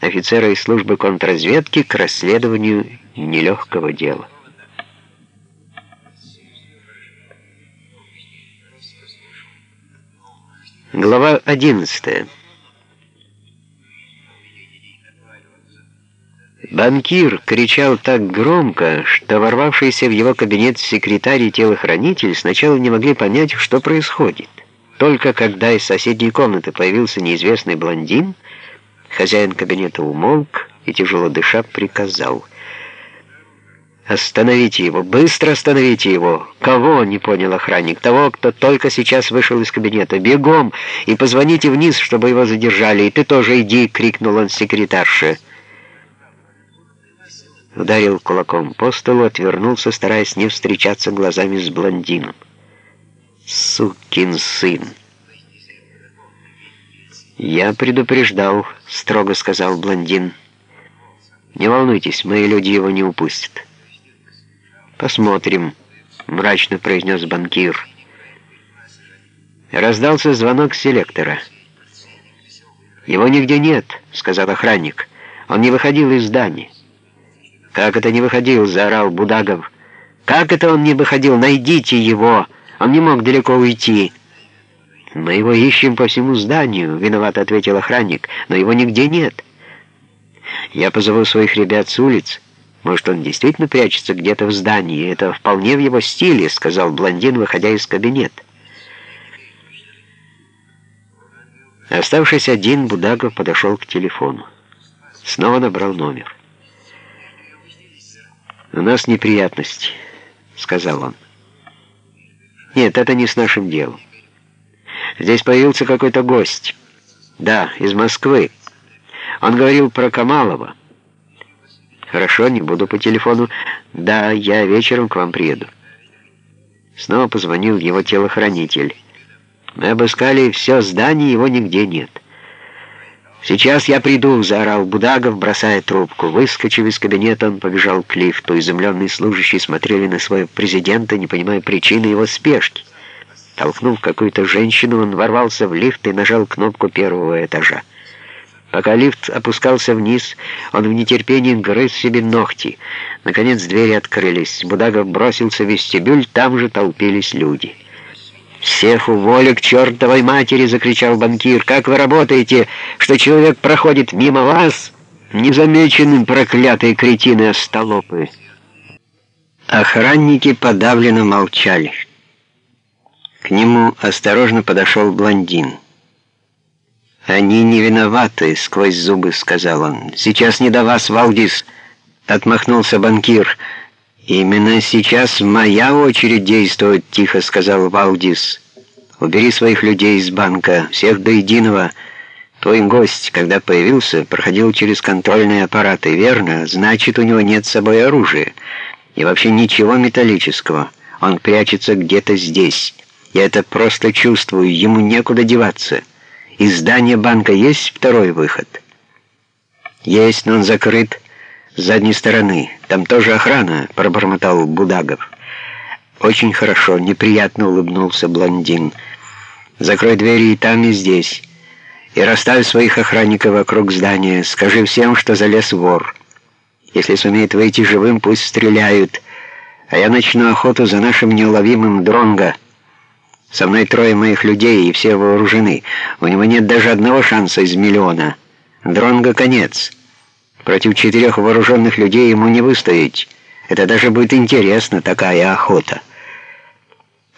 офицера из службы контрразведки к расследованию нелегкого дела. Глава 11. Банкир кричал так громко, что ворвавшийся в его кабинет секретарь и телохранитель сначала не могли понять, что происходит. Только когда из соседней комнаты появился неизвестный блондин, хозяин кабинета умолк и, тяжело дыша, приказал — «Остановите его! Быстро остановите его!» «Кого?» — не понял охранник. «Того, кто только сейчас вышел из кабинета. Бегом! И позвоните вниз, чтобы его задержали. И ты тоже иди!» — крикнул он секретарше. Ударил кулаком по столу, отвернулся, стараясь не встречаться глазами с блондином. «Сукин сын!» «Я предупреждал», — строго сказал блондин. «Не волнуйтесь, мои люди его не упустят». «Посмотрим», — мрачно произнес банкир. Раздался звонок селектора. «Его нигде нет», — сказал охранник. «Он не выходил из здания». «Как это не выходил?» — заорал Будагов. «Как это он не выходил? Найдите его! Он не мог далеко уйти». «Мы его ищем по всему зданию», — виноват ответил охранник. «Но его нигде нет». «Я позову своих ребят с улиц». Может, он действительно прячется где-то в здании, это вполне в его стиле», — сказал блондин, выходя из кабинета. Оставшись один, Будагов подошел к телефону. Снова набрал номер. «У нас неприятности», — сказал он. «Нет, это не с нашим делом. Здесь появился какой-то гость. Да, из Москвы. Он говорил про Камалова». «Хорошо, не буду по телефону. Да, я вечером к вам приеду». Снова позвонил его телохранитель. Мы обыскали все здание, его нигде нет. «Сейчас я приду», — заорал Будагов, бросая трубку. Выскочив из кабинета, он побежал к лифту. Изумленные служащие смотрели на своего президента, не понимая причины его спешки. Толкнув какую-то женщину, он ворвался в лифт и нажал кнопку первого этажа. Пока лифт опускался вниз, он в нетерпении грыз себе ногти. Наконец двери открылись. Будагов бросился в вестибюль, там же толпились люди. «Всех уволи к чертовой матери!» — закричал банкир. «Как вы работаете, что человек проходит мимо вас, незамеченным проклятые кретины остолопы?» Охранники подавленно молчали. К нему осторожно подошел блондин. «Они не виноваты», — сквозь зубы сказал он. «Сейчас не до вас, Валдис», — отмахнулся банкир. «Именно сейчас моя очередь действовать», — тихо сказал Валдис. «Убери своих людей из банка, всех до единого. Твой гость, когда появился, проходил через контрольные аппараты, верно? Значит, у него нет с собой оружия. И вообще ничего металлического. Он прячется где-то здесь. Я это просто чувствую, ему некуда деваться». Из здания банка есть второй выход? Есть, но он закрыт с задней стороны. Там тоже охрана, пробормотал Будагов. Очень хорошо, неприятно улыбнулся блондин. Закрой двери и там, и здесь. И расставь своих охранников вокруг здания. Скажи всем, что залез вор. Если сумеет выйти живым, пусть стреляют. А я начну охоту за нашим неуловимым Дронго. Со мной трое моих людей, и все вооружены. У него нет даже одного шанса из миллиона. Дронго конец. Против четырех вооруженных людей ему не выстоять. Это даже будет интересно, такая охота.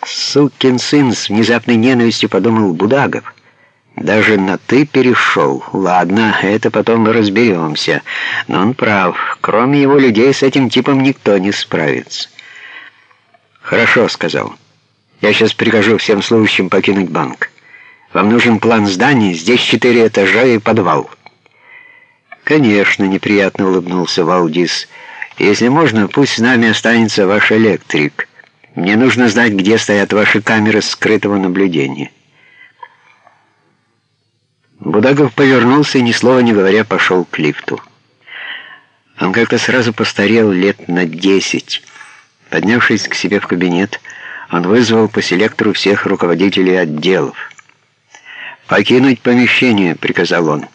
Сукин сын с внезапной ненавистью подумал Будагов. Даже на «ты» перешел. Ладно, это потом разберемся. Но он прав. Кроме его людей с этим типом никто не справится. «Хорошо», — сказал. Я сейчас прикажу всем служащим покинуть банк. Вам нужен план здания, здесь четыре этажа и подвал». «Конечно», — неприятно улыбнулся Валдис. «Если можно, пусть с нами останется ваш электрик. Мне нужно знать, где стоят ваши камеры скрытого наблюдения». Будагов повернулся и, ни слова не говоря, пошел к лифту. Он как-то сразу постарел лет на десять. Поднявшись к себе в кабинет, он вызвал по селектору всех руководителей отделов. «Покинуть помещение», — приказал он.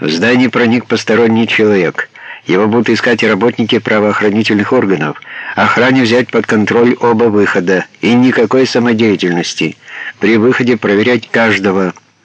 В здание проник посторонний человек. Его будут искать и работники правоохранительных органов. Охране взять под контроль оба выхода. И никакой самодеятельности. При выходе проверять каждого –